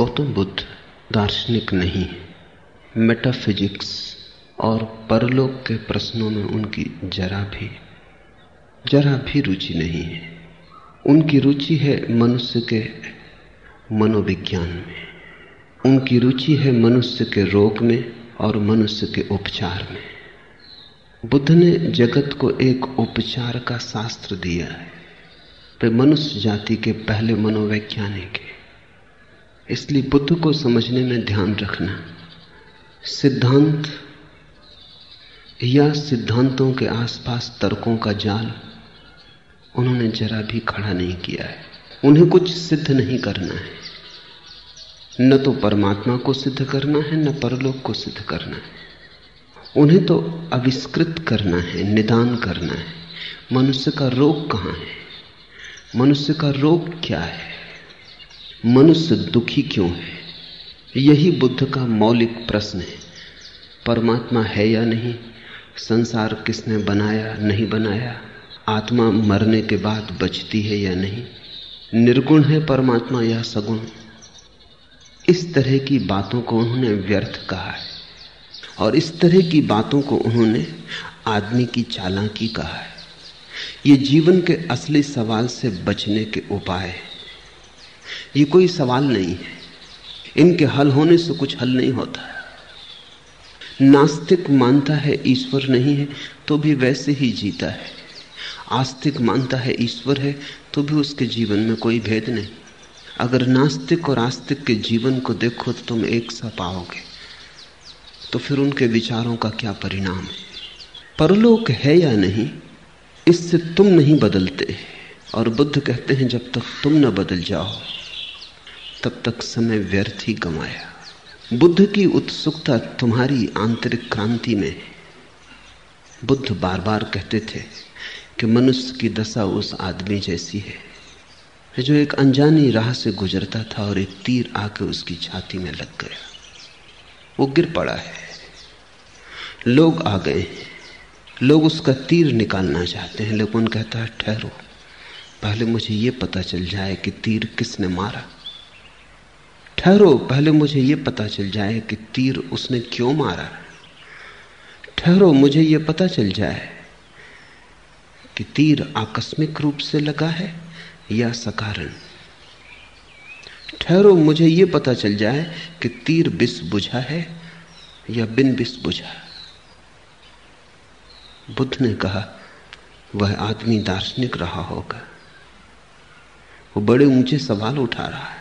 गौतम बुद्ध दार्शनिक नहीं मेटाफिजिक्स और परलोक के प्रश्नों में उनकी जरा भी जरा भी रुचि नहीं है। उनकी रुचि है मनुष्य के मनोविज्ञान में। उनकी रुचि है मनुष्य के रोग में और मनुष्य के उपचार में। बुद्ध ने जगत को एक उपचार का शास्त्र दिया है। वे मनुष्य जाति के पहले मनोवैज्ञानिक है। इसलिए बुद्ध को समझने में ध्यान रखना। सिद्धांत या सिद्धांतों के आसपास तर्कों का जाल, उन्होंने जरा भी खड़ा नहीं किया है। उन्हें कुछ सिद्ध नहीं करना है। न तो परमात्मा को सिद्ध करना है, न परलोक को सिद्ध करना है। उन्हें तो आविष्कृत करना है, निदान करना है। मनुष्य का रोग कहाँ है? मनुष्य का रोग क्या है? मनुष्य दुखी क्यों है? यही बुद्ध का मौलिक प्रश्न है। परमात्मा है या नहीं? संसार किसने बनाया, नहीं बनाया? आत्मा मरने के बाद बचती है या नहीं? निर्गुण है परमात्मा या सगुण? इस तरह की बातों को उन्होंने व्यर्थ कहा है। और इस तरह की बातों को उन्होंने आदमी की चालाकी कहा है। ये जीवन के असली सवाल से बचने के उपाय है। ये कोई सवाल नहीं है। इनके हल होने से कुछ हल नहीं होता। नास्तिक मानता है ईश्वर नहीं है तो भी वैसे ही जीता है। आस्तिक मानता है ईश्वर है तो भी उसके जीवन में कोई भेद नहीं। अगर नास्तिक और आस्तिक के जीवन को देखो तो तुम एक सा पाओगे। तो फिर उनके विचारों का क्या परिणाम है? परलोक है या नहीं, इससे तुम नहीं बदलते। और बुद्ध कहते हैं, जब तक तुम न बदल जाओ तब तक समय व्यर्थ ही गंवाया। बुद्ध की उत्सुकता तुम्हारी आंतरिक क्रांति में बुद्ध बार बार कहते थे कि मनुष्य की दशा उस आदमी जैसी है। जो एक अनजानी राह से गुजरता था और एक तीर आके उसकी छाती में लग गया। वो गिर पड़ा है। लोग आ गए लोग उसका तीर निकालना चाहते हैं, लेकिन कहता है, ठहरो। पहले मुझे ये पता चल जाए कि तीर किसने मारा। ठहरो, पहले मुझे ये पता चल जाए कि तीर उसने क्यों मारा। ठहरो, मुझे ये पता चल जाए कि तीर आकस्मिक रूप से लगा है या सकारण। ठहरो, मुझे ये पता चल जाए कि तीर बिस बुझा है या बिन बिस बुझा। बुद्ध ने कहा, वह आदमी दार्शनिक रहा होगा। वो बड़े ऊँचे सवाल उठा रहा है।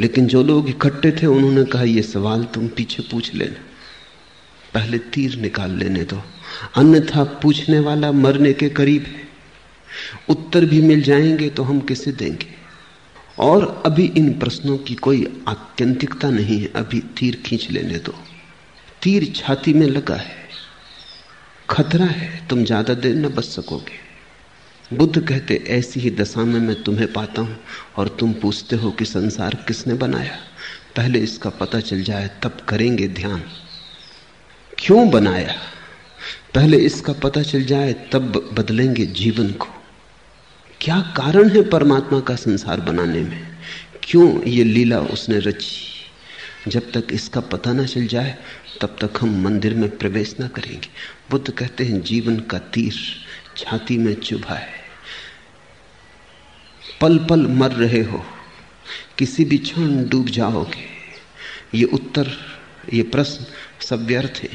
लेकिन जो लोग इकट्ठे थे, उन्होंने कहा यह सवाल तुम पीछे पूछ लेना। पहले तीर निकाल लेने दो। अन्यथा पूछने वाला मरने के करीब है। उत्तर भी मिल जाएँगे तो हम किसे देंगे? और अभी इन प्रश्नों की कोई आत्यंतिकता नहीं है। अभी तीर खींच लेने दो। तीर छाती में लगा है। खतरा है। तुम ज़्यादा देर न बच सकोगे। बुद्ध कहते, ऐसी ही दशा में मैं तुम्हें पाता हूँ और तुम पूछते हो कि संसार किसने बनाया। पहले इसका पता चल जाए, तब करेंगे ध्यान। क्यों बनाया? पहले इसका पता चल जाए, तब बदलेंगे जीवन को। क्या कारण है परमात्मा का संसार बनाने में? क्यों ये लीला उसने रची? जब तक इसका पता ना चल जाए, तब तक हम मंदिर में प्रवेश ना करेंगे। बुद्ध कहते हैं, जीवन का तीर छाती में चुभा है पल पल मर रहे हो। किसी भी क्षण डूब जाओगे। ये उत्तर, ये प्रश्न सब व्यर्थ है।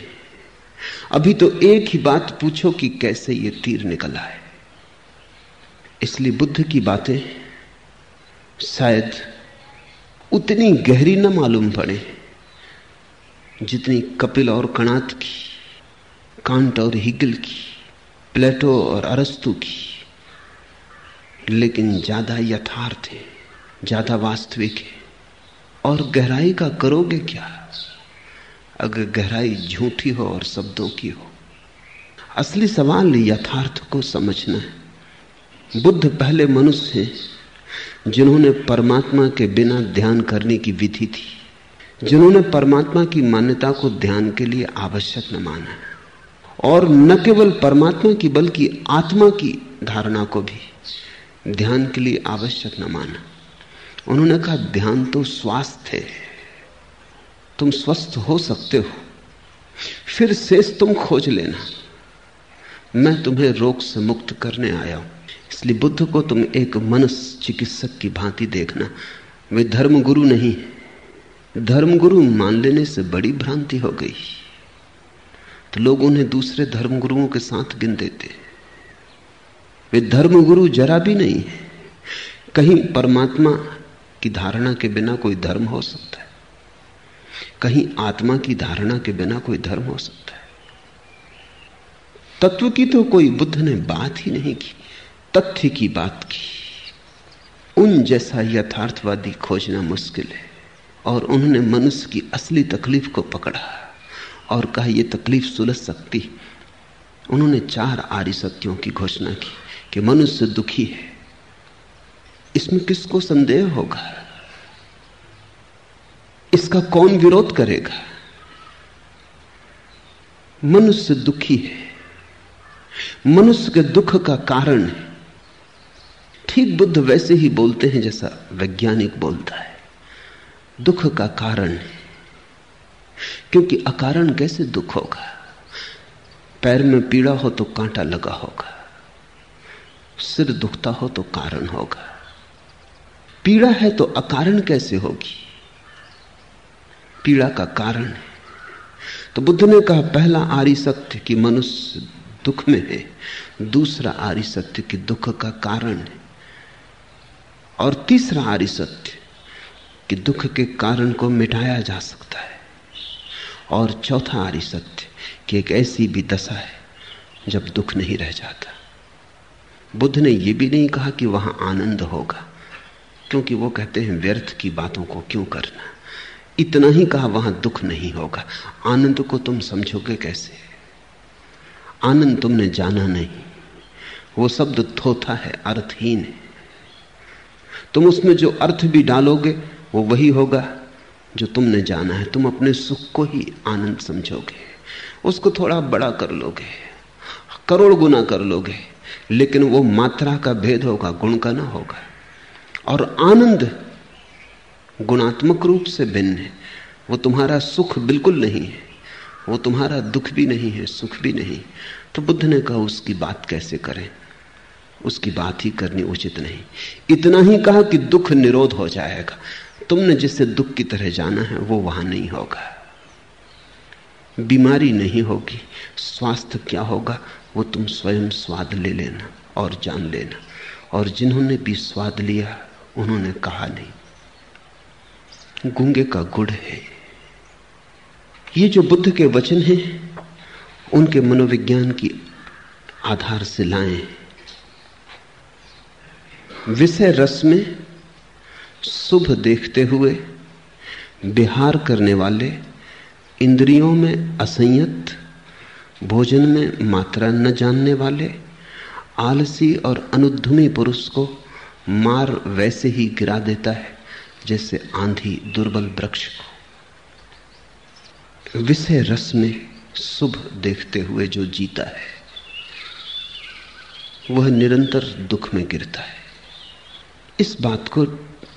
अभी तो एक ही बात पूछो कि कैसे ये तीर निकला है इसलिए बुद्ध की बातें शायद उतनी गहरी न मालूम पड़े, जितनी कपिल और कणात की कांट और हिगल की, प्लेटो और अरस्तु की। लेकिन ज़्यादा यथार्थ है, ज़्यादा वास्तविक है। और गहराई का करोगे क्या? अगर गहराई झूठी हो और शब्दों की हो, असली सवाल यथार्थ को समझना है। बुद्ध पहले मनुष्य हैं, जिन्होंने परमात्मा के बिना ध्यान करने की विधि थी, जिन्होंने परमात्मा की मान्यता को ध्यान के लिए आवश्यक न माना, और न केवल परमात्मा की, बल्कि आत्मा की धारणा को भी। ध्यान के लिए आवश्यक न माना। उन्होंने कहा, ध्यान तो स्वास्थ्य है। तुम स्वस्थ हो सकते हो। फिर शेष तुम खोज लेना। मैं तुम्हें रोग से मुक्त करने आया हूँ। इसलिए बुद्ध को तुम एक मनस चिकित्सक की भांति देखना। वे धर्मगुरु नहीं धर्मगुरु मान लेने से बड़ी भ्रांति हो गई। तो लोग उन्हें दूसरे धर्मगुरुओं के साथ गिन देते। वे धर्मगुरु जरा भी नहीं है। कहीं परमात्मा की धारणा के बिना कोई धर्म हो सकता है। कहीं आत्मा की धारणा के बिना कोई धर्म हो सकता है। तत्व की तो कोई बुद्ध ने बात ही नहीं की, तथ्य की बात की। उन जैसा यथार्थवादी खोजना मुश्किल है, और उन्होंने मनुष्य की असली तकलीफ़ को पकड़ा और कहा यह तकलीफ़ सुलझ सकती उन्होंने चार आर्य सत्यों की घोषणा की। कि मनुष्य दुखी है। इसमें किसको संदेह होगा? इसका कौन विरोध करेगा? मनुष्य दुखी है। मनुष्य के दुख का कारण है। ठीक बुद्ध वैसे ही बोलते हैं जैसा वैज्ञानिक बोलता है। दुख का कारण है। क्योंकि अकारण कैसे दुख होगा? पैर में पीड़ा हो तो कांटा लगा होगा। सिर दुखता हो तो कारण होगा। पीड़ा है तो अकारण कैसे होगी? पीड़ा का कारण है। तो बुद्ध ने कहा, पहला आर्य सत्य कि मनुष्य दुख में है, दूसरा आर्य सत्य कि दुख का कारण है, और तीसरा आर्य सत्य कि दुख के कारण को मिटाया जा सकता है, और चौथा आर्य सत्य कि एक ऐसी भी दशा है जब दुख नहीं रह जाता। बुद्ध ने यह भी नहीं कहा कि वहाँ आनंद होगा, क्योंकि वो कहते हैं, व्यर्थ की बातों को क्यों करना? इतना ही कहा, वहाँ दुख नहीं होगा। आनंद को तुम समझोगे कैसे? आनंद तुमने जाना नहीं। वो शब्द थोथा है, अर्थहीन है। तुम उसमें जो अर्थ भी डालोगे, वो वही होगा जो तुमने जाना है। तुम अपने सुख को ही आनंद समझोगे। उसको थोड़ा बड़ा कर लोगे, करोड़ गुना कर लोगे। लेकिन वो मात्रा का भेद होगा, गुण का ना होगा। और आनंद गुणात्मक रूप से भिन्न है। वो तुम्हारा सुख बिल्कुल नहीं है, वो तुम्हारा दुख भी नहीं है, सुख भी नहीं। तो बुद्ध ने कहा, उसकी बात कैसे करें? उसकी बात ही करनी उचित नहीं। इतना ही कहा कि दुख निरोध हो जाएगा। तुमने जिसे दुख की तरह जाना है, वो वहाँ नहीं होगा। बीमारी नहीं होगी, स्वास्थ्य क्या होगा? वो तुम स्वयं स्वाद ले लेना और जान लेना। और जिन्होंने भी स्वाद लिया, उन्होंने कहा नहीं। गूँगे का गुड़ है। ये जो बुद्ध के वचन हैं, उनके मनोविज्ञान की आधार से लाए। विषय रस में शुभ देखते हुए बिहार करने वाले इंद्रियों में असंयत भोजन में मात्रा न जानने वाले, आलसी और अनुद्धमी पुरुष को मार वैसे ही गिरा देता है, जैसे आंधी दुर्बल वृक्ष को। विषय रस में शुभ देखते हुए जो जीता है, वह निरंतर दुख में गिरता है। इस बात को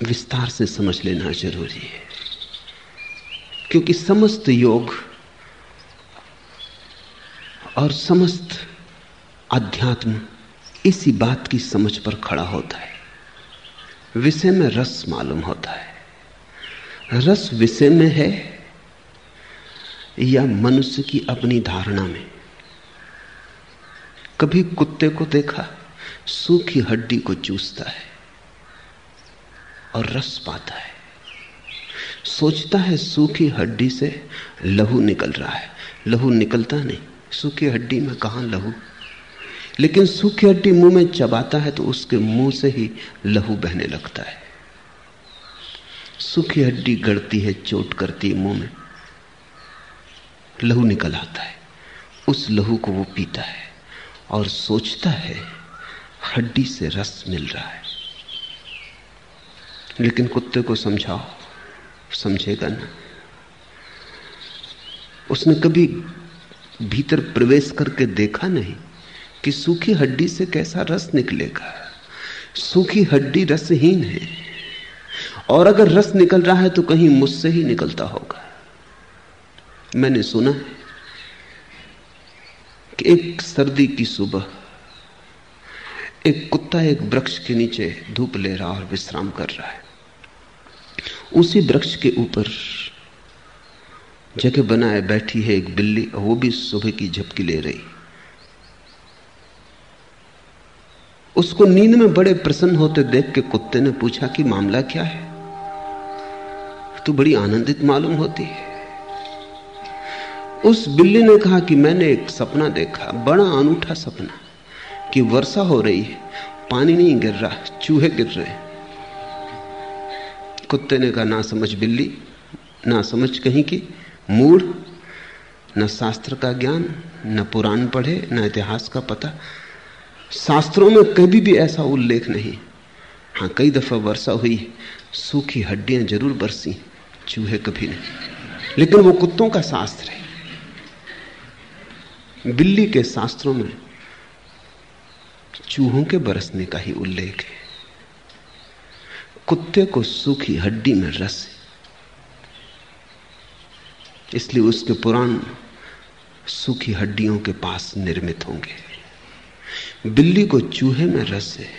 विस्तार से समझ लेना ज़रूरी है, क्योंकि समस्त योग और समस्त अध्यात्म इसी बात की समझ पर खड़ा होता है। विषय में रस मालूम होता है। रस विषय में है या मनुष्य की अपनी धारणा में? कभी कुत्ते को देखा, सूखी हड्डी को चूसता है और रस पाता है। सोचता है सूखी हड्डी से लहू निकल रहा है। लहू निकलता नहीं। सूखी हड्डी में कहा लहू? लेकिन सूखी हड्डी मुँह में चबाता है तो उसके मुँह से ही लहू बहने लगता है। सूखी हड्डी गड़ती है, चोट करती है मुँह में। लहू निकल आता है। उस लहू को वो पीता है और सोचता है, हड्डी से रस मिल रहा है। लेकिन कुत्ते को समझाओ, समझेगा ना। उसने कभी भीतर प्रवेश करके देखा नहीं कि सूखी हड्डी से कैसा रस निकलेगा। सूखी हड्डी रसहीन है। और अगर रस निकल रहा है तो कहीं मुझसे ही निकलता होगा। मैंने सुना है कि एक सर्दी की सुबह एक कुत्ता एक वृक्ष के नीचे धूप ले रहा और विश्राम कर रहा है। उसी वृक्ष के ऊपर जगह बनाए बैठी है एक बिल्ली वो भी सुबह की झपकी ले रही। उसको नींद में बड़े प्रसन्न होते देख के कुत्ते ने पूछा, कि मामला क्या है? तो बड़ी आनंदित मालूम होती है। उस बिल्ली ने कहा कि मैंने एक सपना देखा, बड़ा अनूठा सपना, कि वर्षा हो रही है, पानी नहीं गिर रहा, चूहे गिर रहे कुत्ते ने कहा, ना समझ बिल्ली, ना समझ कहीं की मूड, न शास्त्र का ज्ञान, न पुराण पढ़े, न इतिहास का पता। शास्त्रों में कभी भी ऐसा उल्लेख नहीं। हाँ कई दफ़ा वर्षा हुई, सूखी हड्डियाँ ज़रूर बरसी, चूहे कभी नहीं। लेकिन वो कुत्तों का शास्त्र है। बिल्ली के शास्त्रों में चूहों के बरसने का ही उल्लेख है। कुत्ते को सूखी हड्डी में रस है इसलिए उसके पुराण सूखी हड्डियों के पास निर्मित होंगे। बिल्ली को चूहे में रस है।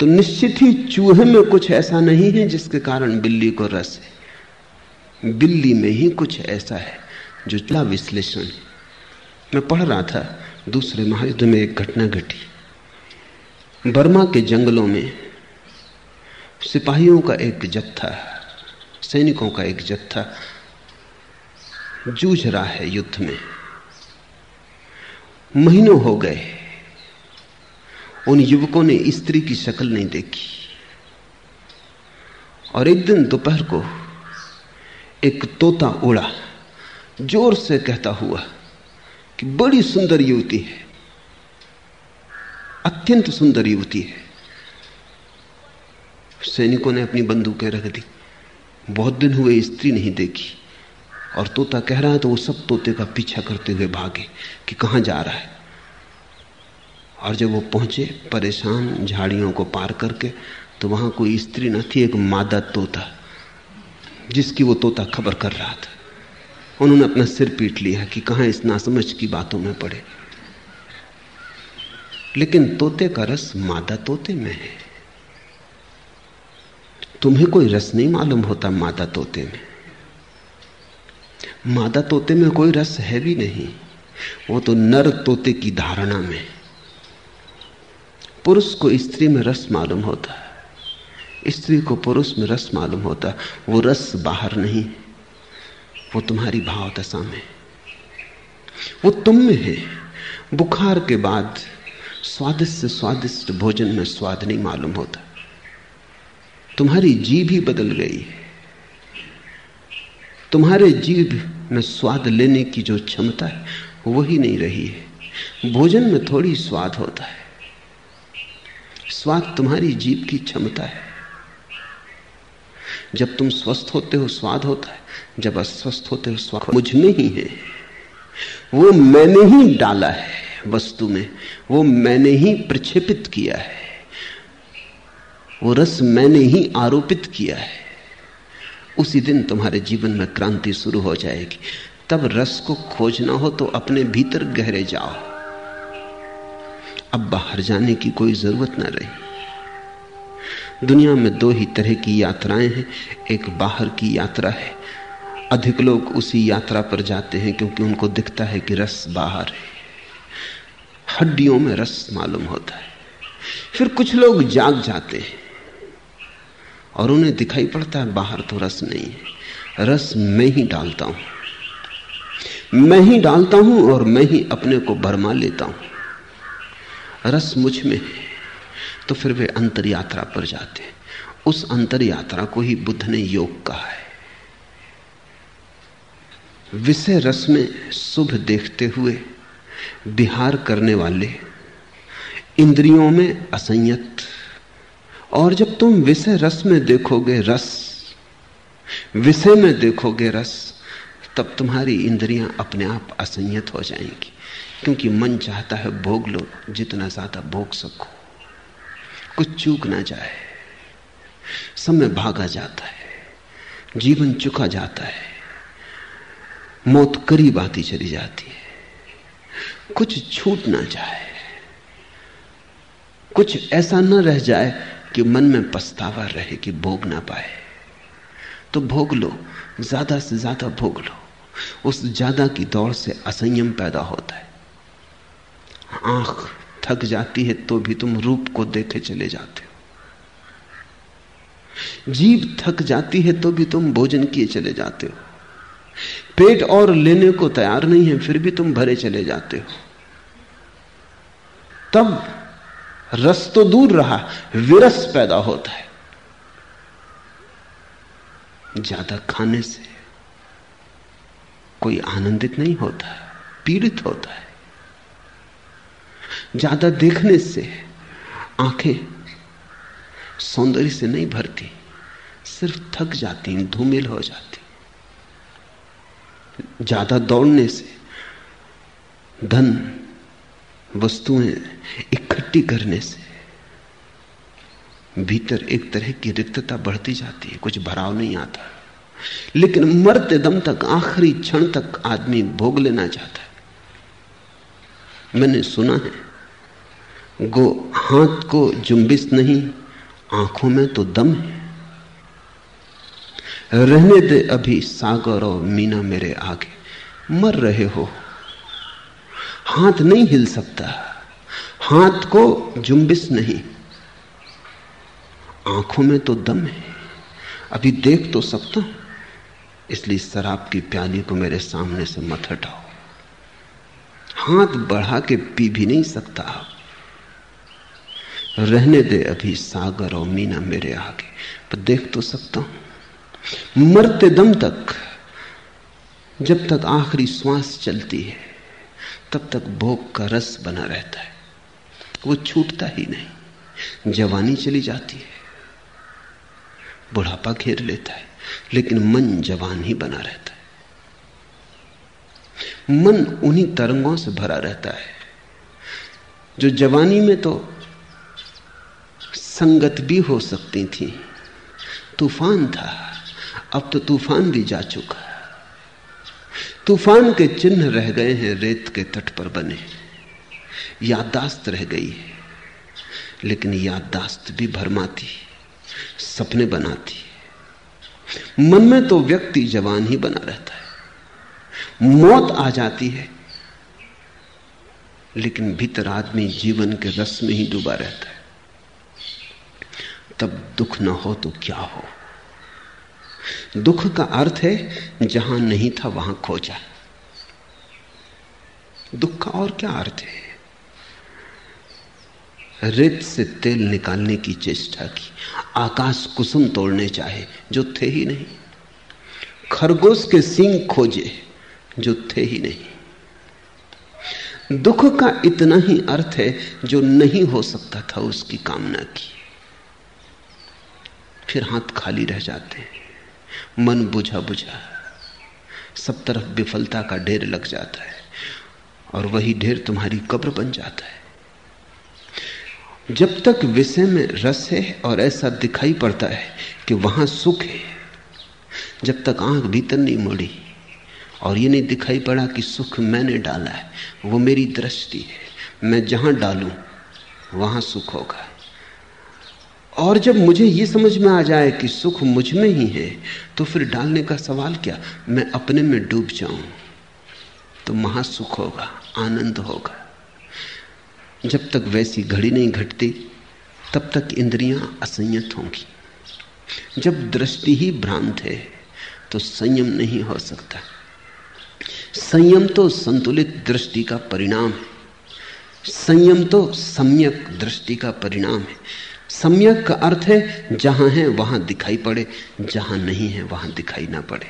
तो निश्चित ही चूहे में कुछ ऐसा नहीं है जिसके कारण बिल्ली को रस है। बिल्ली में ही कुछ ऐसा है जो चला विश्लेषण मैं पढ़ रहा था, दूसरे महायुद्ध में एक घटना घटी। बर्मा के जंगलों में सिपाहियों का एक जत्था सैनिकों का एक जत्था जूझ रहा है युद्ध में। महीनों हो गए। उन युवकों ने स्त्री की शक्ल नहीं देखी। और एक दिन दोपहर को एक तोता उड़ा। ज़ोर से कहता हुआ कि बड़ी सुंदर युवती है। अत्यंत सुंदर युवती है। सैनिकों ने अपनी बंदूकें रख दी। बहुत दिन हुए स्त्री नहीं देखी। और तोता कह रहा है तो वो सब तोते का पीछा करते हुए भागे कि कहाँ जा रहा है। और जब वो पहुँचे, परेशान, झाड़ियों को पार करके तो वहाँ कोई स्त्री न थी, एक मादा तोता, जिसकी वो तोता खबर कर रहा था। उन्होंने अपना सिर पीट लिया कि कहाँ इस नासमझ की बातों में पड़े। लेकिन तोते का रस मादा तोते में है। तुम्हें कोई रस नहीं मालूम होता मादा तोते में। मादा तोते में कोई रस है भी नहीं। वो तो नर तोते की धारणा में। पुरुष को स्त्री में रस मालूम होता है। स्त्री को पुरुष में रस मालूम होता वो रस बाहर नहीं वो तुम्हारी भाव दशा में। वो तुम में है। बुखार के बाद स्वादिष्ट स्वादिष्ट भोजन में स्वाद नहीं मालूम होता। तुम्हारी जीभ ही बदल गई है। तुम्हारे जीभ में स्वाद लेने की जो क्षमता है वही नहीं रही है। भोजन में थोड़ी स्वाद होता है। स्वाद तुम्हारी जीभ की क्षमता है। जब तुम स्वस्थ होते हो, स्वाद होता है। जब अस्वस्थ होते हो, स्वाद मुझमें ही है। वो मैंने ही डाला है वस्तु में। वो मैंने ही प्रक्षेपित किया है। वो रस मैंने ही आरोपित किया है। उसी दिन तुम्हारे जीवन में क्रांति शुरू हो जाएगी। तब रस को खोजना हो तो अपने भीतर गहरे जाओ। अब बाहर जाने की कोई ज़रूरत ना रही। दुनिया में दो ही तरह की यात्राएँ हैं। एक बाहर की यात्रा है। अधिक लोग उसी यात्रा पर जाते हैं क्योंकि उनको दिखता है कि रस बाहर है। हड्डियों में रस मालूम होता है। फिर कुछ लोग जाग जाते हैं। और उन्हें दिखाई पड़ता है, बाहर तो रस नहीं है। रस मैं ही डालता हूँ। मैं ही डालता हूँ और मैं ही अपने को भरमा लेता हूँ। रस मुझमें है तो फिर वे अंतर यात्रा पर जाते हैं। उस अंतर यात्रा को ही बुद्ध ने योग कहा है। विषय रस में शुभ देखते हुए बिहार करने वाले इंद्रियों में असंयत और जब तुम विषय रस में देखोगे रस, विषय में देखोगे रस, तब तुम्हारी इंद्रियाँ अपने आप असंयत हो जाएँगी। क्योंकि मन चाहता है भोग लो, जितना ज़्यादा भोग सको। कुछ चूक ना जाए। समय भागा जाता है। जीवन चुका जाता है। मौत करीब आती चली जाती है। कुछ छूट ना जाए। कुछ ऐसा न रह जाए कि मन में पछतावा रहे कि भोग ना पाए। तो भोग लो, ज़्यादा से ज़्यादा भोग लो। उस ज़्यादा की दौड़ से असंयम पैदा होता है। आँख थक जाती है तो भी तुम रूप को देखे चले जाते हो। जीव थक जाती है तो भी तुम भोजन किए चले जाते हो। पेट और लेने को तैयार नहीं है, फिर भी तुम भरे चले जाते हो। तब रस तो दूर रहा, विरस पैदा होता है। ज़्यादा खाने से कोई आनंदित नहीं होता पीड़ित होता है। ज़्यादा देखने से आँखें सौंदर्य से नहीं भरती, सिर्फ़ थक जाती, धूमिल हो जाती। ज़्यादा दौड़ने से धन वस्तुएँ इकट्ठी करने से भीतर एक तरह की रिक्तता बढ़ती जाती है, कुछ भराव नहीं आता। लेकिन मरते दम तक, आखिरी क्षण तक आदमी भोग लेना चाहता है। मैंने सुना है, गो हाथ को जुम्बिस नहीं, आँखों में तो दम है। रहने दे अभी सागर और मीना मेरे आगे, मर रहे हो। हाथ नहीं हिल सकता। हाथ को जुम्बिस नहीं। आँखों में तो दम है। अभी देख तो सकता हूँ। इसलिए शराब की प्याली को मेरे सामने से मत हटाओ। हाथ बढ़ा के पी भी नहीं सकता। रहने दे अभी सागर और मीना मेरे आगे। पर देख तो सकता हूँ। मरते दम तक, जब तक आखिरी श्वास चलती है। तब तक भोग का रस बना रहता है। वो छूटता ही नहीं। जवानी चली जाती है। बुढ़ापा घेर लेता है, लेकिन मन जवान ही बना रहता है। मन उन्हीं तरंगों से भरा रहता है, जो जवानी में तो संगत भी हो सकती थी। तूफ़ान था, अब तो तूफ़ान भी जा चुका तूफ़ान के चिन्ह रह गए हैं, रेत के तट पर बने। याददाश्त रह गई है, लेकिन याददाश्त भी भरमाती, सपने बनाती। मन में तो व्यक्ति जवान ही बना रहता है। मौत आ जाती है, लेकिन भीतर आदमी जीवन के रस में ही डूबा रहता है। तब दुख ना हो तो क्या हो? दुख का अर्थ है, जहाँ नहीं था वहाँ खोजा। दुख का और क्या अर्थ है? रेत से तेल निकालने की चेष्टा की, आकाश कुसुम तोड़ने चाहे, जो थे ही नहीं। खरगोश के सिंह खोजे, जो थे ही नहीं। दुख का इतना ही अर्थ है, जो नहीं हो सकता था उसकी कामना की। फिर हाथ खाली रह जाते हैं। मन बुझा बुझा। सब तरफ़ विफलता का ढेर लग जाता है और वही ढेर तुम्हारी कब्र बन जाता है। जब तक विषय में रस है और ऐसा दिखाई पड़ता है कि वहाँ सुख है, जब तक आँख भीतर नहीं मुड़ी और ये नहीं दिखाई पड़ा कि सुख मैंने डाला है, वो मेरी दृष्टि है, मैं जहाँ डालूं, वहाँ सुख होगा। और जब मुझे ये समझ में आ जाए कि सुख मुझमें ही है तो फिर डालने का सवाल क्या? मैं अपने में डूब जाऊँ तो महासुख होगा, आनंद होगा। जब तक वैसी घड़ी नहीं घटती, तब तक इंद्रियाँ असंयत होंगी। जब दृष्टि ही भ्रांत है तो संयम नहीं हो सकता। संयम तो संतुलित दृष्टि का परिणाम है। संयम तो सम्यक दृष्टि का परिणाम है। सम्यक का अर्थ है, जहाँ है, वहाँ दिखाई पड़े, जहाँ नहीं है, वहाँ दिखाई ना पड़े।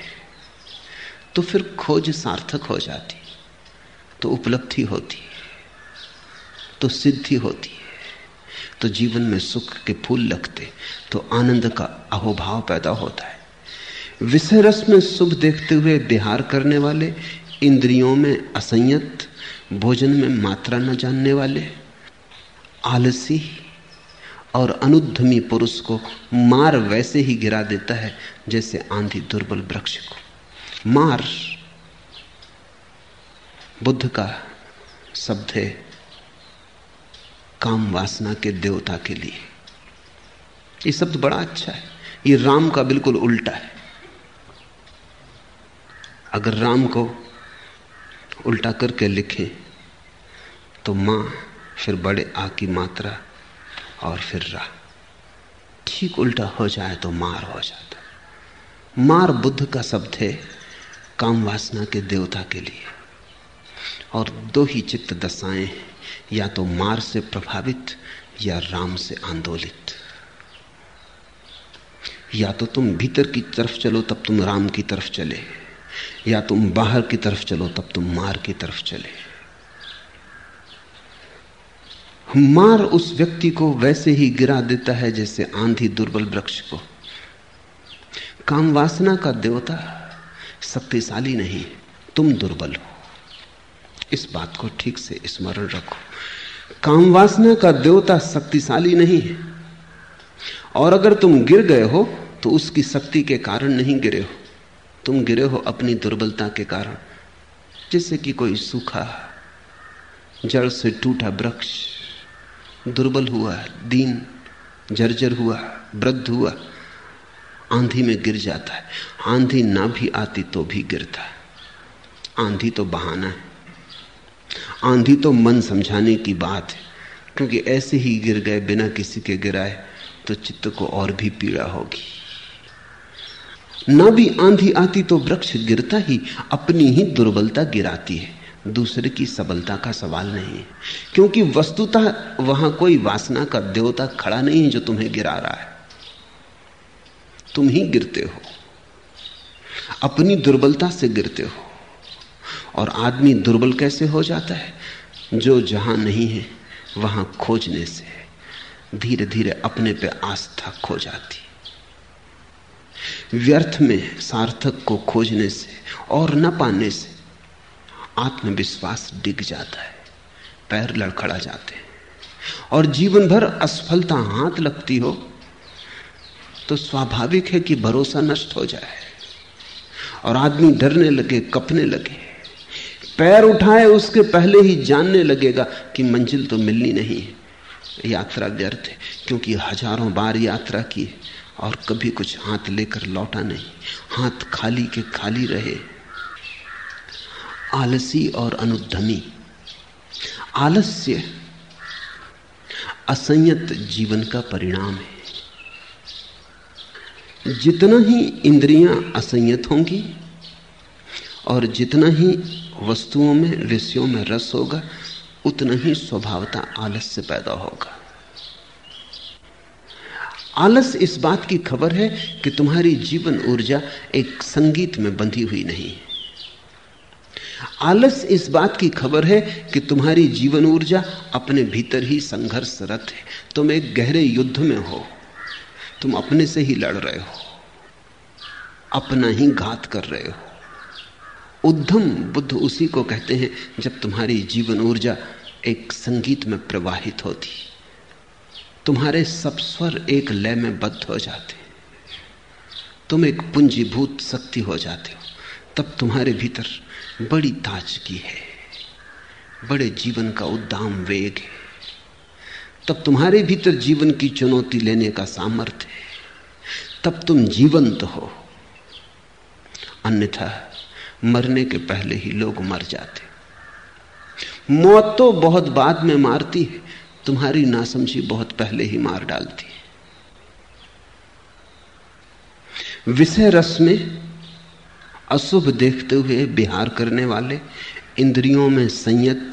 तो फिर खोज सार्थक हो जाती तो उपलब्धि होती तो सिद्धि होती। तो जीवन में सुख के फूल लगते तो आनंद का अहोभाव पैदा होता है। विषय रस में शुभ देखते हुए बिहार करने वाले, इंद्रियों में असंयत, भोजन में मात्रा न जानने वाले, आलसी और अनुद्धमी पुरुष को मार वैसे ही गिरा देता है जैसे आंधी दुर्बल वृक्ष को। मार बुद्ध का शब्द है, काम वासना के देवता के लिए। ये शब्द बड़ा अच्छा है। ये राम का बिल्कुल उल्टा है। अगर राम को उल्टा करके लिखें तो माँ फिर बड़े आ की मात्रा और फिर रा ठीक उल्टा हो जाए तो मार हो जाता। मार बुद्ध का शब्द है, काम वासना के देवता के लिए। और दो ही चित्त दशाएँ या तो मार से प्रभावित या राम से आंदोलित। या तो तुम भीतर की तरफ़ चलो, तब तुम राम की तरफ़ चले। या तुम बाहर की तरफ़ चलो, तब तुम मार की तरफ़ चले। मार उस व्यक्ति को वैसे ही गिरा देता है जैसे आंधी दुर्बल वृक्ष को। काम वासना का देवता शक्तिशाली नहीं, तुम दुर्बल हो। इस बात को ठीक से स्मरण रखो। काम वासना का देवता शक्तिशाली नहीं है। और अगर तुम गिर गए हो तो उसकी शक्ति के कारण नहीं गिरे हो। तुम गिरे हो अपनी दुर्बलता के कारण, जैसे कि कोई सूखा, जड़ से टूटा वृक्ष। दुर्बल हुआ, दीन जर्जर हुआ, वृद्ध हुआ, आंधी में गिर जाता है। आंधी ना भी आती तो भी गिरता है। आंधी तो बहाना है। आंधी तो मन समझाने की बात है। क्योंकि ऐसे ही गिर गए, बिना किसी के गिराए तो चित्त को और भी पीड़ा होगी। ना भी आंधी आती तो वृक्ष गिरता ही, अपनी ही दुर्बलता गिराती है। दूसरे की सबलता का सवाल नहीं। है क्योंकि वस्तुतः वहाँ कोई वासना का देवता खड़ा नहीं है जो तुम्हें गिरा रहा है। तुम ही गिरते हो। अपनी दुर्बलता से गिरते हो। और आदमी दुर्बल कैसे हो जाता है? जो जहाँ नहीं है, वहाँ खोजने से धीरे धीरे अपने पे आस्था खो जाती। व्यर्थ में सार्थक को खोजने से और न पाने से आत्मविश्वास डिग जाता है, पैर लड़खड़ा जाते हैं। और जीवन भर असफलता हाथ लगती हो तो स्वाभाविक है कि भरोसा नष्ट हो जाए। और आदमी डरने लगे, कपने लगे। पैर उठाए, उसके पहले ही जानने लगेगा कि मंजिल तो मिलनी नहीं है। यात्रा व्यर्थ है, क्योंकि हज़ारों बार यात्रा की और कभी कुछ हाथ लेकर लौटा नहीं। हाथ खाली के खाली रहे। आलसी और अनुद्धमी आलस्य असंयत जीवन का परिणाम है। जितना ही इंद्रियाँ असंयत होंगी और जितना ही वस्तुओं में विषयों में रस होगा, उतना ही स्वभावता आलस्य पैदा होगा। आलस इस बात की खबर है कि तुम्हारी जीवन ऊर्जा एक संगीत में बंधी हुई नहीं है। आलस इस बात की खबर है कि तुम्हारी जीवन ऊर्जा अपने भीतर ही संघर्षरत है। तुम एक गहरे युद्ध में हो। तुम अपने से ही लड़ रहे हो। अपना ही घात कर रहे हो। उद्धम बुद्ध उसी को कहते हैं जब तुम्हारी जीवन ऊर्जा एक संगीत में प्रवाहित होती। तुम्हारे सब स्वर एक लय में बद्ध हो जाते। तुम एक पूंजीभूत शक्ति हो जाते हो। तब तुम्हारे भीतर बड़ी ताजगी है, बड़े जीवन का उद्दाम वेग है। तब तुम्हारे भीतर जीवन की चुनौती लेने का सामर्थ्य है। तब तुम जीवंत हो। अन्यथा मरने के पहले ही लोग मर जाते। मौत तो बहुत बाद में मारती है, तुम्हारी नासमझी बहुत पहले ही मार डालती है। विषय रस में अशुभ देखते हुए बिहार करने वाले, इंद्रियों में संयत,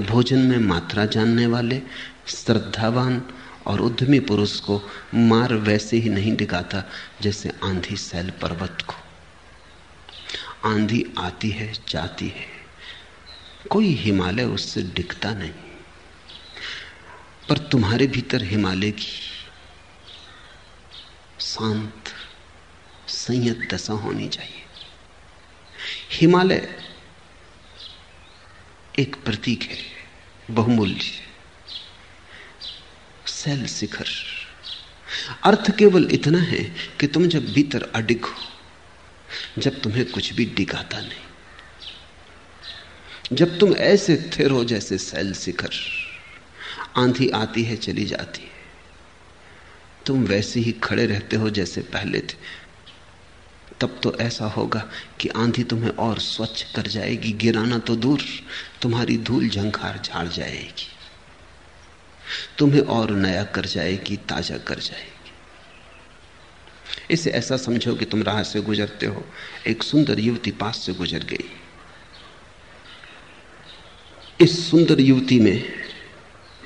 भोजन में मात्रा जानने वाले, श्रद्धावान और उद्यमी पुरुष को मार वैसे ही नहीं दिखाता जैसे आंधी सैल पर्वत को। आंधी आती है, जाती है। कोई हिमालय उससे दिखता नहीं। पर तुम्हारे भीतर हिमालय की शांत, संयत दशा होनी चाहिए। हिमालय एक प्रतीक है, बहुमूल्य शैल शिखर। अर्थ केवल इतना है कि तुम जब भीतर अडिग हो, जब तुम्हें कुछ भी डिगाता नहीं, जब तुम ऐसे थिर हो जैसे सैल शिखर, आंधी आती है, चली जाती है, तुम वैसे ही खड़े रहते हो जैसे पहले थे। तब तो ऐसा होगा कि आंधी तुम्हें और स्वच्छ कर जाएगी, गिराना तो दूर, तुम्हारी धूल झंखार झाड़ जाएगी। तुम्हें और नया कर जाएगी, ताज़ा कर जाएगी। इसे ऐसा समझो कि तुम राह से गुजरते हो, एक सुंदर युवती पास से गुजर गई। इस सुंदर युवती में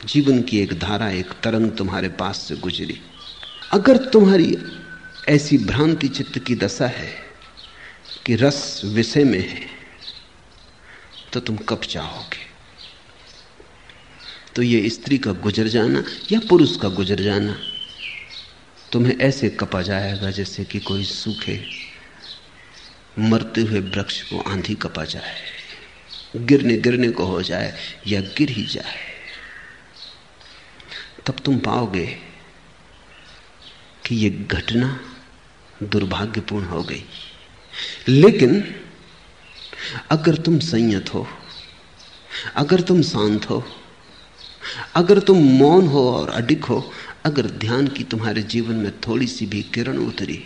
जीवन की एक धारा, एक तरंग तुम्हारे पास से गुजरी। अगर तुम्हारी ऐसी भ्रांति चित्त की दशा है कि रस विषय में है तो तुम कब चाहोगे? तो ये स्त्री का गुजर जाना या पुरुष का गुजर जाना, तुम्हें ऐसे कपा जाएगा जैसे कि कोई सूखे, मरते हुए वृक्ष को आंधी कपा जाए, गिरने गिरने को हो जाए या गिर ही जाए। तब तुम पाओगे कि यह घटना दुर्भाग्यपूर्ण हो गई। लेकिन अगर तुम संयत हो, अगर तुम शांत हो, अगर तुम मौन हो और अडिग हो, अगर ध्यान की तुम्हारे जीवन में थोड़ी सी भी किरण उतरी,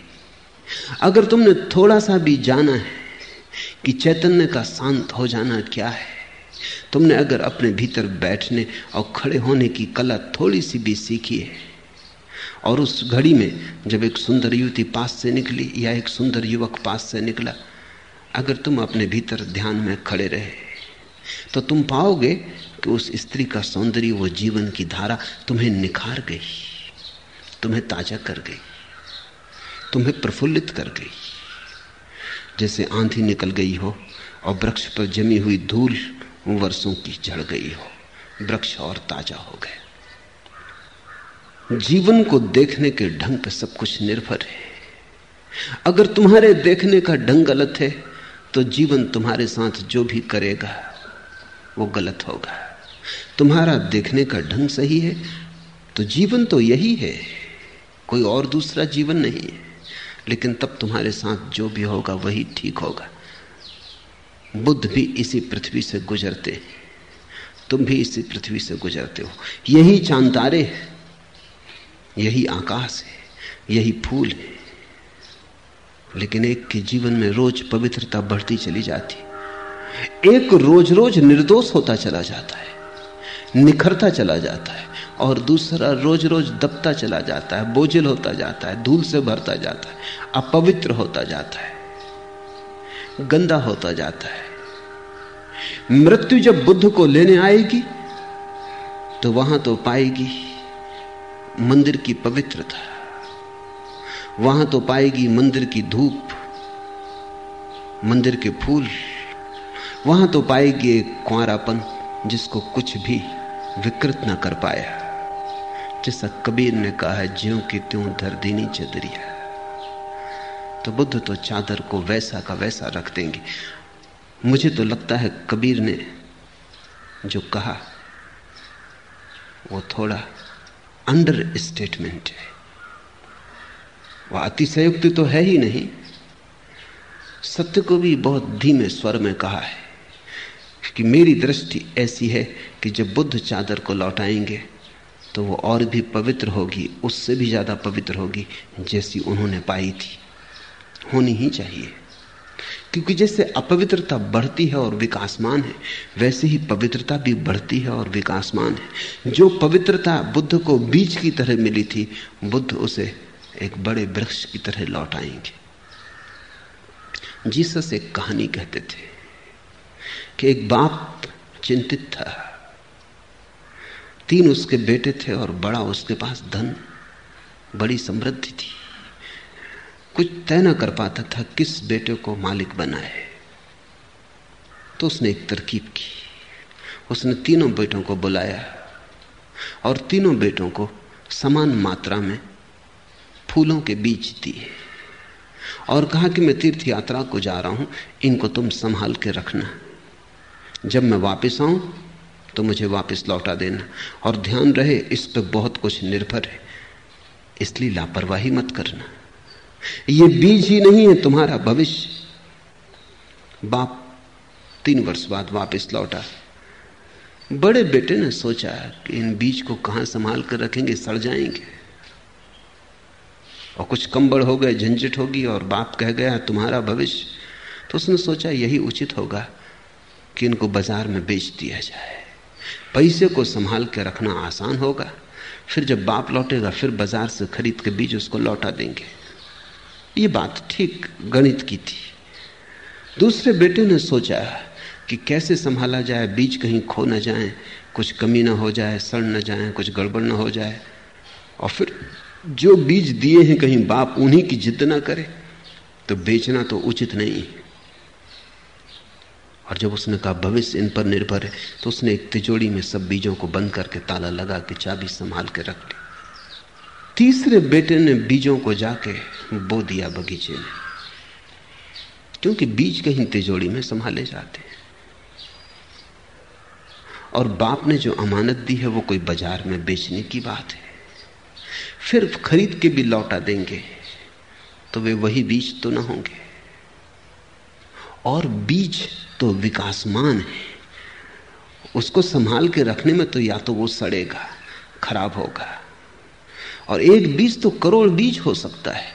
अगर तुमने थोड़ा सा भी जाना है कि चैतन्य का शांत हो जाना क्या है, तुमने अगर अपने भीतर बैठने और खड़े होने की कला थोड़ी सी भी सीखी है और उस घड़ी में जब एक सुंदर युवती पास से निकली या एक सुंदर युवक पास से निकला, अगर तुम अपने भीतर ध्यान में खड़े रहे तो तुम पाओगे कि उस स्त्री का सौंदर्य, वो जीवन की धारा तुम्हें निखार गई, तुम्हें ताज़ा कर गई, तुम्हें प्रफुल्लित कर गई। जैसे आंधी निकल गई हो और वृक्ष पर जमी हुई धूल वर्षों की झड़ गई हो, वृक्ष और ताज़ा हो गया जीवन को देखने के ढंग पर सब कुछ निर्भर है। अगर तुम्हारे देखने का ढंग गलत है तो जीवन तुम्हारे साथ जो भी करेगा, वो गलत होगा। तुम्हारा देखने का ढंग सही है तो जीवन तो यही है। कोई और दूसरा जीवन नहीं है, लेकिन तब तुम्हारे साथ जो भी होगा, वही ठीक होगा। बुद्ध भी इसी पृथ्वी से गुजरते तुम भी इसी पृथ्वी से गुजरते हो। यही चांतारे हैं। यही आकाश है, यही फूल है। लेकिन एक के जीवन में रोज पवित्रता बढ़ती चली जाती। एक रोज रोज निर्दोष होता चला जाता है, निखरता चला जाता है, और दूसरा रोज रोज दबता चला जाता है, बोझिल होता जाता है, धूल से भरता जाता है, अपवित्र होता जाता है, गंदा होता जाता है। मृत्यु जब बुद्ध को लेने आएगी तो वहाँ तो पाएगी मंदिर की पवित्रता। वहाँ तो पाएगी मंदिर की धूप, मंदिर के फूल। वहाँ तो पाएगी एक कुआरापन जिसको कुछ भी विकृत न कर पाया। जैसा कबीर ने कहा है ज्यो की त्यों धर दीनी चदरिया। तो बुद्ध तो चादर को वैसा का वैसा रख देंगे। मुझे तो लगता है कबीर ने जो कहा, वो थोड़ा अंडर स्टेटमेंट है। वह अतिशयुक्ति तो है ही नहीं। सत्य को भी बहुत धीमे स्वर में कहा है कि मेरी दृष्टि ऐसी है कि जब बुद्ध चादर को लौटाएँगे तो वो और भी पवित्र होगी, उससे भी ज़्यादा पवित्र होगी, जैसी उन्होंने पाई थी। होनी ही चाहिए। क्योंकि जैसे अपवित्रता बढ़ती है और विकासमान है, वैसे ही पवित्रता भी बढ़ती है और विकासमान है। जो पवित्रता बुद्ध को बीज की तरह मिली थी, बुद्ध उसे एक बड़े वृक्ष की तरह लौट आएँगे। जीसस एक कहानी कहते थे कि एक बाप चिंतित था। तीन उसके बेटे थे और बड़ा उसके पास धन, बड़ी समृद्धि थी। कुछ तय ना कर पाता था किस बेटे को मालिक बनाए। तो उसने एक तरकीब की। उसने तीनों बेटों को बुलाया और तीनों बेटों को समान मात्रा में फूलों के बीज दिए और कहा कि मैं तीर्थ यात्रा को जा रहा हूँ, इनको तुम संभाल के रखना। जब मैं वापस आऊँ तो मुझे वापस लौटा देना और ध्यान रहे, इस पर बहुत कुछ निर्भर है, इसलिए लापरवाही मत करना। ये बीज ही नहीं है, तुम्हारा भविष्य। बाप, तीन वर्ष बाद वापस लौटा। बड़े बेटे ने सोचा कि इन बीज को कहाँ संभाल कर रखेंगे, सड़ जाएँगे। और कुछ कंबड़ हो गए, झंझट होगी और बाप कह गया, तुम्हारा भविष्य। तो उसने सोचा, यही उचित होगा कि इनको बाज़ार में बेच दिया जाए। पैसे को संभाल के रखना आसान होगा। फिर जब बाप लौटेगा, फिर बाज़ार से खरीद के बीज उसको लौटा देंगे। ये बात ठीक गणित की थी। दूसरे बेटे ने सोचा कि कैसे संभाला जाए, बीज कहीं खो ना जाए, कुछ कमी ना हो जाए, सड़ ना जाए, कुछ गड़बड़ ना हो जाए। और फिर जो बीज दिए हैं कहीं बाप उन्हीं की जिद ना करे तो बेचना तो उचित नहीं। और जब उसने कहा, भविष्य इन पर निर्भर है तो उसने एक तिजोड़ी में सब बीजों को बंद करके ताला लगा के चाबी संभाल के रख ली। तीसरे बेटे ने बीजों को जाके बो दिया बगीचे में। क्योंकि बीज कहीं तिजोड़ी में संभाले जाते हैं। और बाप ने जो अमानत दी है, वो कोई बाज़ार में बेचने की बात है। फिर खरीद के भी लौटा देंगे तो वे वही बीज तो ना होंगे। और बीज तो विकासमान है। उसको संभाल के रखने में तो या तो वो सड़ेगा, खराब होगा। और एक बीज तो करोड़ बीज हो सकता है।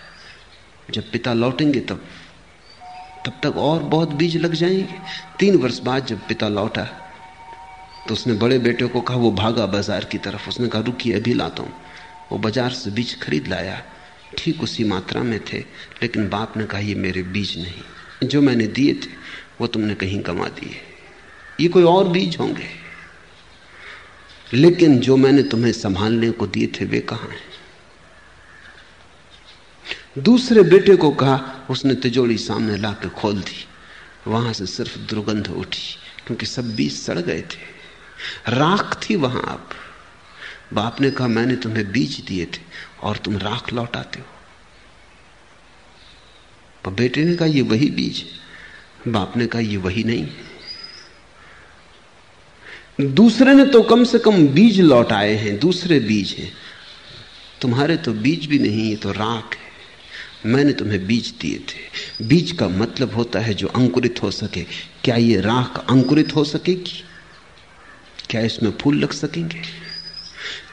जब पिता लौटेंगे तब तब तक और बहुत बीज लग जाएँगे। तीन वर्ष बाद जब पिता लौटा तो उसने बड़े बेटे को कहा, वो भागा बाज़ार की तरफ़। उसने कहा रुकिए अभी लाता हूँ। वो बाज़ार से बीज खरीद लाया। ठीक उसी मात्रा में थे, लेकिन बाप ने कहा, ये मेरे बीज नहीं। जो मैंने दिए थे, वो तुमने कहीं गंवा दिए। ये कोई और बीज होंगे। लेकिन जो मैंने तुम्हें संभालने को दिए थे, वे कहाँ हैं? दूसरे बेटे को कहा, उसने तिजोड़ी सामने ला के खोल दी। वहाँ से सिर्फ़ दुर्गंध उठी, क्योंकि सब बीज सड़ गए थे। राख थी वहाँ अब। बाप ने कहा, मैंने तुम्हें बीज दिए थे और तुम राख लौटाते हो। पर बेटे ने कहा, ये वही बीज बाप ने कहा, ये वही नहीं दूसरे ने तो कम से कम बीज लौटाए हैं, दूसरे बीज हैं। तुम्हारे तो बीज भी नहीं, ये तो राख है। मैंने तुम्हें बीज दिए थे। बीज का मतलब होता है जो अंकुरित हो सके। क्या ये राख अंकुरित हो सकेगी? क्या इसमें फूल लग सकेंगे?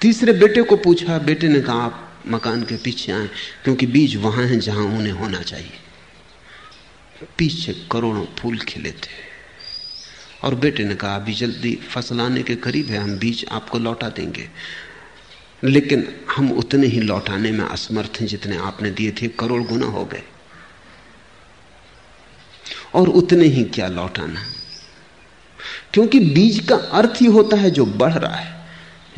तीसरे बेटे को पूछा, बेटे ने कहा, आप मकान के पीछे आए, क्योंकि बीज वहाँ हैं जहाँ उन्हें होना चाहिए। पीछे करोड़ों फूल खिले थे। और बेटे ने कहा, अभी जल्दी फ़सल आने के करीब है, हम बीज आपको लौटा देंगे। लेकिन हम उतने ही लौटाने में असमर्थ हैं जितने आपने दिए थे, करोड़ गुना हो गए। और उतने ही क्या लौटाना? क्योंकि बीज का अर्थ ही होता है जो बढ़ रहा है,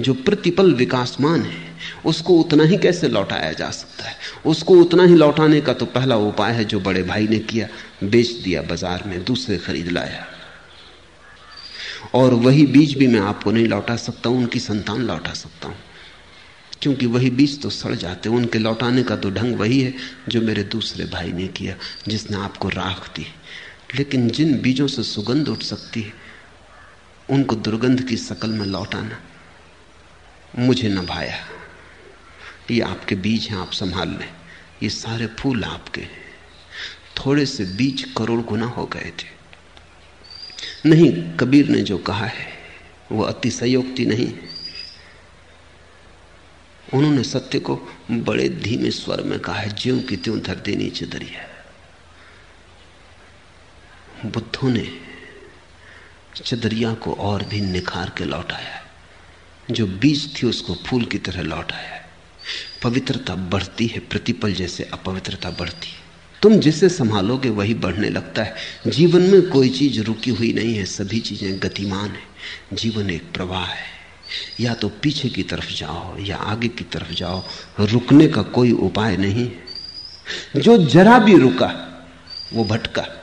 जो प्रतिपल विकासमान है, उसको उतना ही कैसे लौटाया जा सकता है? उसको उतना ही लौटाने का तो पहला उपाय है जो बड़े भाई ने किया, बेच दिया बाज़ार में, दूसरे खरीद लाया। और वही बीज भी मैं आपको नहीं लौटा सकता हूँ उनकी संतान लौटा सकता हूँ। क्योंकि वही बीज तो सड़ जाते उनके लौटाने का तो ढंग वही है जो मेरे दूसरे भाई ने किया, जिसने आपको राख दी। लेकिन जिन बीजों से सुगंध उठ सकती है, उनको दुर्गंध की शकल में लौटाना मुझे न भाया। ये आपके बीज हैं, आप संभाल लें। ये सारे फूल आपके हैं। थोड़े से बीज करोड़ गुना हो गए थे। नहीं, कबीर ने जो कहा है, वो अतिशयोक्ति नहीं। उन्होंने सत्य को बड़े धीमे स्वर में कहा है, ज्यों की त्यों धर देनी दरिया बुद्धों ने चदरिया को और भी निखार के लौटाया है। जो बीज थी उसको फूल की तरह लौटाया है। पवित्रता बढ़ती है, प्रतिपल जैसे अपवित्रता बढ़ती है। तुम जिसे संभालोगे वही बढ़ने लगता है। जीवन में कोई चीज़ रुकी हुई नहीं है, सभी चीज़ें गतिमान है। जीवन एक प्रवाह है। या तो पीछे की तरफ़ जाओ या आगे की तरफ़ जाओ, रुकने का कोई उपाय नहीं। जो जरा भी रुका, वो भटका।